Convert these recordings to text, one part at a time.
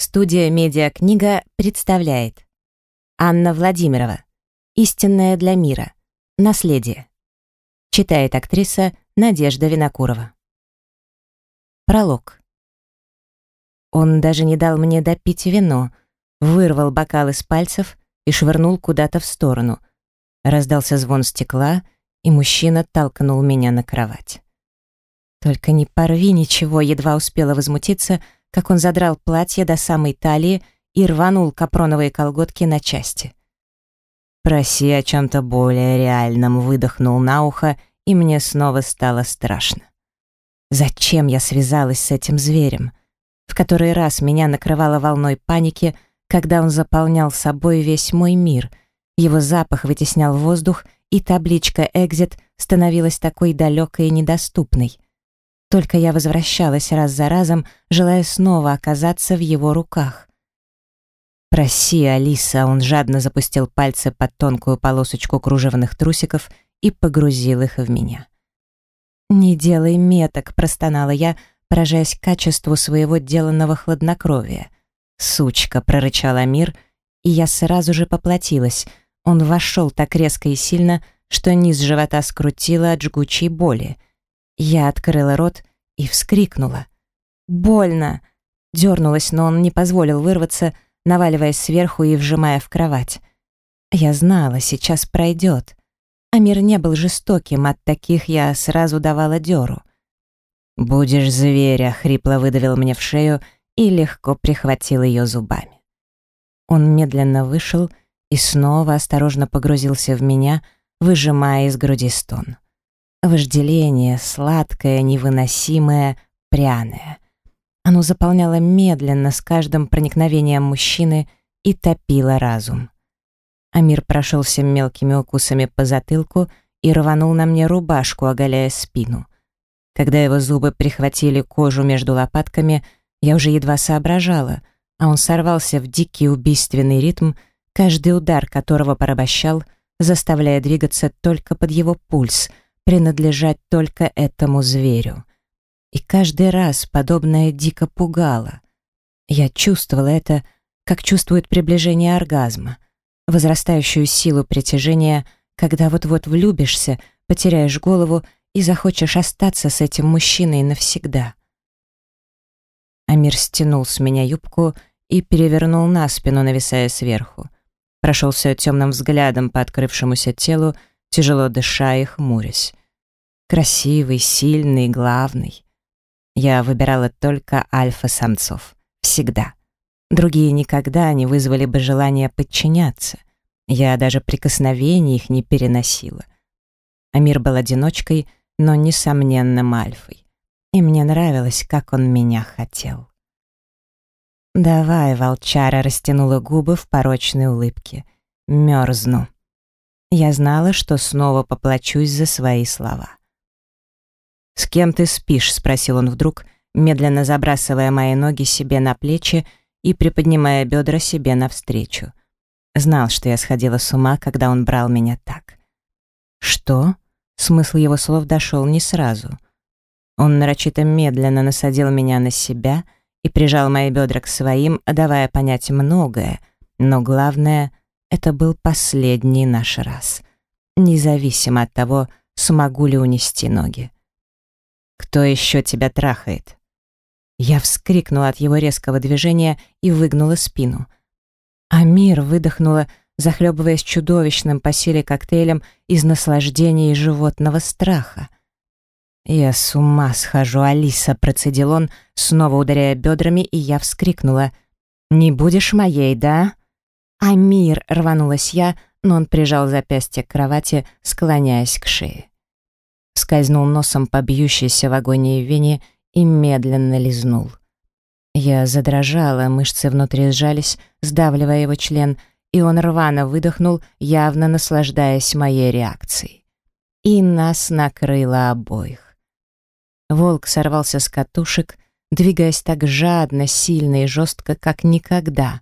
Студия «Медиакнига» представляет Анна Владимирова «Истинная для мира. Наследие». Читает актриса Надежда Винокурова. Пролог. Он даже не дал мне допить вино, вырвал бокал из пальцев и швырнул куда-то в сторону. Раздался звон стекла, и мужчина толкнул меня на кровать. «Только не порви ничего», едва успела возмутиться — как он задрал платье до самой талии и рванул капроновые колготки на части. «Проси о чем-то более реальном», выдохнул на ухо, и мне снова стало страшно. Зачем я связалась с этим зверем? В который раз меня накрывало волной паники, когда он заполнял собой весь мой мир. Его запах вытеснял воздух, и табличка «Экзит» становилась такой далекой и недоступной. Только я возвращалась раз за разом, желая снова оказаться в его руках. «Проси, Алиса», он жадно запустил пальцы под тонкую полосочку кружевных трусиков и погрузил их в меня. «Не делай меток», — простонала я, поражаясь качеству своего деланного хладнокровия. «Сучка», — прорычал Амир, и я сразу же поплатилась. Он вошел так резко и сильно, что низ живота скрутило от жгучей боли — я открыла рот и вскрикнула. «Больно!» Дернулась, но он не позволил вырваться, наваливаясь сверху и вжимая в кровать. Я знала, сейчас пройдет. Амир не был жестоким, от таких я сразу давала дёру. «Будешь зверя», — хрипло выдавил мне в шею и легко прихватил ее зубами. Он медленно вышел и снова осторожно погрузился в меня, выжимая из груди стон. Вожделение, сладкое, невыносимое, пряное. Оно заполняло медленно с каждым проникновением мужчины и топило разум. Амир прошелся мелкими укусами по затылку и рванул на мне рубашку, оголяя спину. Когда его зубы прихватили кожу между лопатками, я уже едва соображала, а он сорвался в дикий убийственный ритм, каждый удар которого порабощал, заставляя двигаться только под его пульс — принадлежать только этому зверю. И каждый раз подобное дико пугало. Я чувствовала это, как чувствует приближение оргазма, возрастающую силу притяжения, когда вот-вот влюбишься, потеряешь голову и захочешь остаться с этим мужчиной навсегда. Амир стянул с меня юбку и перевернул на спину, нависая сверху. Прошелся темным взглядом по открывшемуся телу, тяжело дыша и хмурясь. Красивый, сильный, главный. Я выбирала только альфа-самцов. Всегда. Другие никогда не вызвали бы желания подчиняться. Я даже прикосновений их не переносила. Амир был одиночкой, но, несомненным альфой. И мне нравилось, как он меня хотел. «Давай», — волчара растянула губы в порочной улыбке. «Мерзну». Я знала, что снова поплачусь за свои слова. «С кем ты спишь?» — спросил он вдруг, медленно забрасывая мои ноги себе на плечи и приподнимая бедра себе навстречу. Знал, что я сходила с ума, когда он брал меня так. «Что?» — смысл его слов дошел не сразу. Он нарочито медленно насадил меня на себя и прижал мои бедра к своим, давая понять многое, но главное — это был последний наш раз, независимо от того, смогу ли унести ноги. «Кто еще тебя трахает?» Я вскрикнула от его резкого движения и выгнула спину. Амир выдохнула, захлебываясь чудовищным по силе коктейлем из наслаждения и животного страха. «Я с ума схожу, Алиса», — процедил он, снова ударяя бедрами, и я вскрикнула. «Не будешь моей, да?» «Амир!» — рванулась я, но он прижал запястье к кровати, склоняясь к шее скользнул носом по бьющейся в агонии вене и медленно лизнул. Я задрожала, мышцы внутри сжались, сдавливая его член, и он рвано выдохнул, явно наслаждаясь моей реакцией. И нас накрыло обоих. Волк сорвался с катушек, двигаясь так жадно, сильно и жестко, как никогда.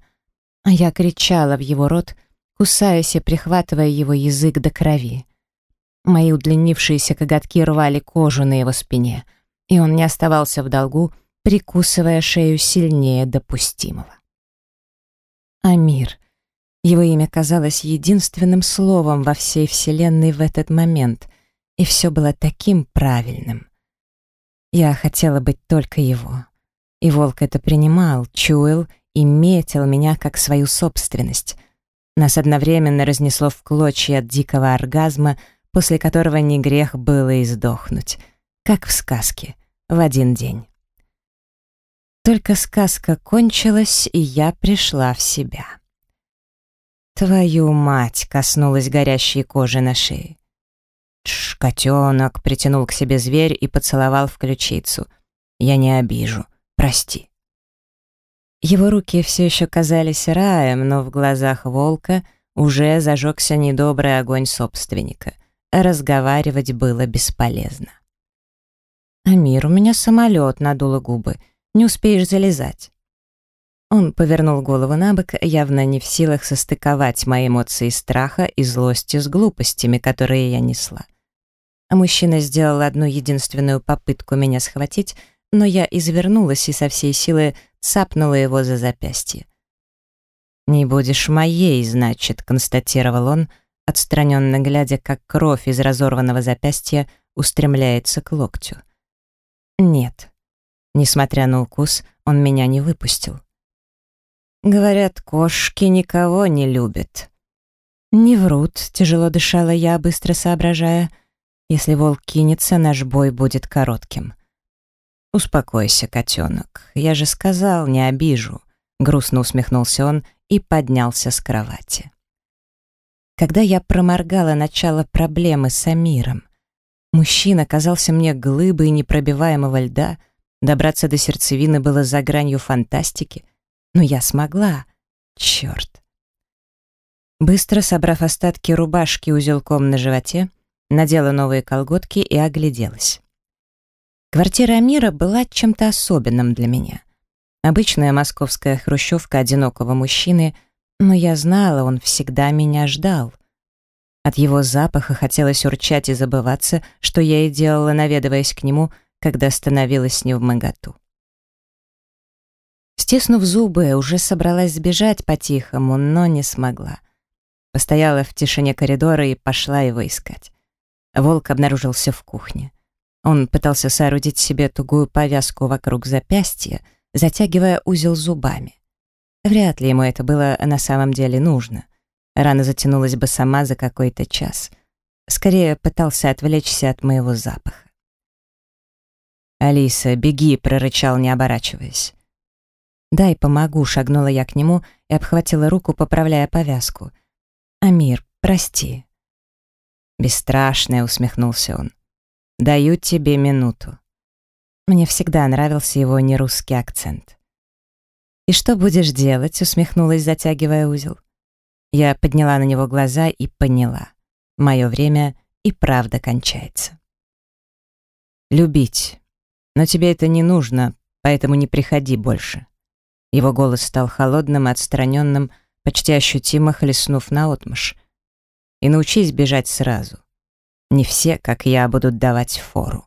А я кричала в его рот, кусаясь и прихватывая его язык до крови. Мои удлинившиеся коготки рвали кожу на его спине, и он не оставался в долгу, прикусывая шею сильнее допустимого. Амир. Его имя казалось единственным словом во всей вселенной в этот момент, и все было таким правильным. Я хотела быть только его. И волк это принимал, чуял и метил меня как свою собственность. Нас одновременно разнесло в клочья от дикого оргазма, после которого не грех было и сдохнуть. Как в сказке, в один день. Только сказка кончилась, и я пришла в себя. «Твою мать!» — коснулась горящей кожи на шее. «Тш, котенок!» — притянул к себе зверь и поцеловал в ключицу. «Я не обижу. Прости». Его руки все еще казались раем, но в глазах волка уже зажегся недобрый огонь собственника. Разговаривать было бесполезно. «Амир, у меня самолет», — надула губы. «Не успеешь залезать». Он повернул голову на бок, явно не в силах состыковать мои эмоции страха и злости с глупостями, которые я несла. А мужчина сделал одну единственную попытку меня схватить, но я извернулась и со всей силы цапнула его за запястье. «Не будешь моей, значит», — констатировал он, отстраненно глядя, как кровь из разорванного запястья устремляется к локтю. «Нет». Несмотря на укус, он меня не выпустил. Говорят, кошки никого не любят. Не врут, тяжело дышала я, быстро соображая. Если волк кинется, наш бой будет коротким. «Успокойся, котенок. Я же сказал, не обижу», — грустно усмехнулся он и поднялся с кровати. Когда я проморгала начало проблемы с Амиром, мужчина казался мне глыбой непробиваемого льда, добраться до сердцевины было за гранью фантастики, но я смогла. Черт. Быстро собрав остатки рубашки узелком на животе, надела новые колготки и огляделась. Квартира Амира была чем-то особенным для меня. Обычная московская хрущевка одинокого мужчины, но я знала, он всегда меня ждал. От его запаха хотелось урчать и забываться, что я и делала, наведываясь к нему, когда становилась не в моготу. Стиснув зубы, уже собралась сбежать по-тихому, но не смогла. Постояла в тишине коридора и пошла его искать. Волк обнаружился в кухне. Он пытался соорудить себе тугую повязку вокруг запястья, затягивая узел зубами. Вряд ли ему это было на самом деле нужно. Рана затянулась бы сама за какой-то час. Скорее пытался отвлечься от моего запаха. «Алиса, беги!» — прорычал, не оборачиваясь. «Дай помогу», — шагнула я к нему и обхватила руку, поправляя повязку. «Амир, прости». «Бесстрашная», — усмехнулся он. Даю тебе минуту. Мне всегда нравился его нерусский акцент. «И что будешь делать?» — усмехнулась, затягивая узел. Я подняла на него глаза и поняла. Мое время и правда кончается. «Любить. Но тебе это не нужно, поэтому не приходи больше». Его голос стал холодным, отстраненным, почти ощутимо хлестнув наотмашь. «И научись бежать сразу. Не все, как я, будут давать фору.